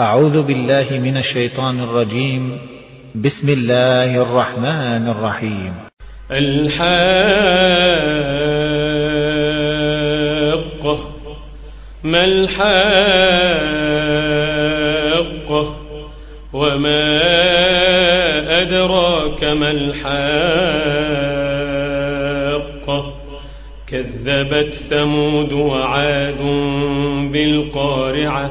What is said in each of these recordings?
أعوذ بالله من الشيطان الرجيم. بسم الله الرحمن الرحيم. الحاقة. ما الحاقة؟ وما أدراك ما الحاقة؟ كذبت ثمود وعاد بالقارعة.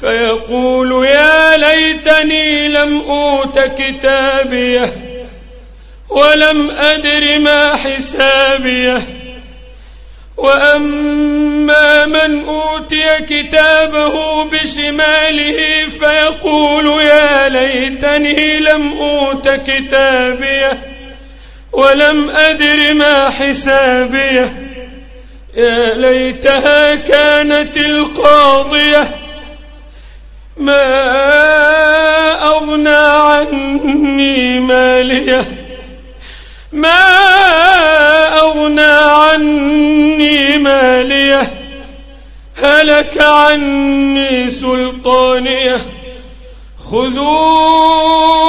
فيقول يا ليتني لم أوت كتابيه ولم أدر ما حسابيه. وأما من أوتي كتابه بشماله فيقول يا ليتني لم أوت كتابيه ولم أدر ما حسابيه. يا ليتها كانت القاضية ما أغنى عني مالية. ما أغنى عني مالية. هلك عني سلطانية. خذوه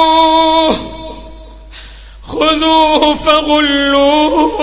خذوه فغلوه.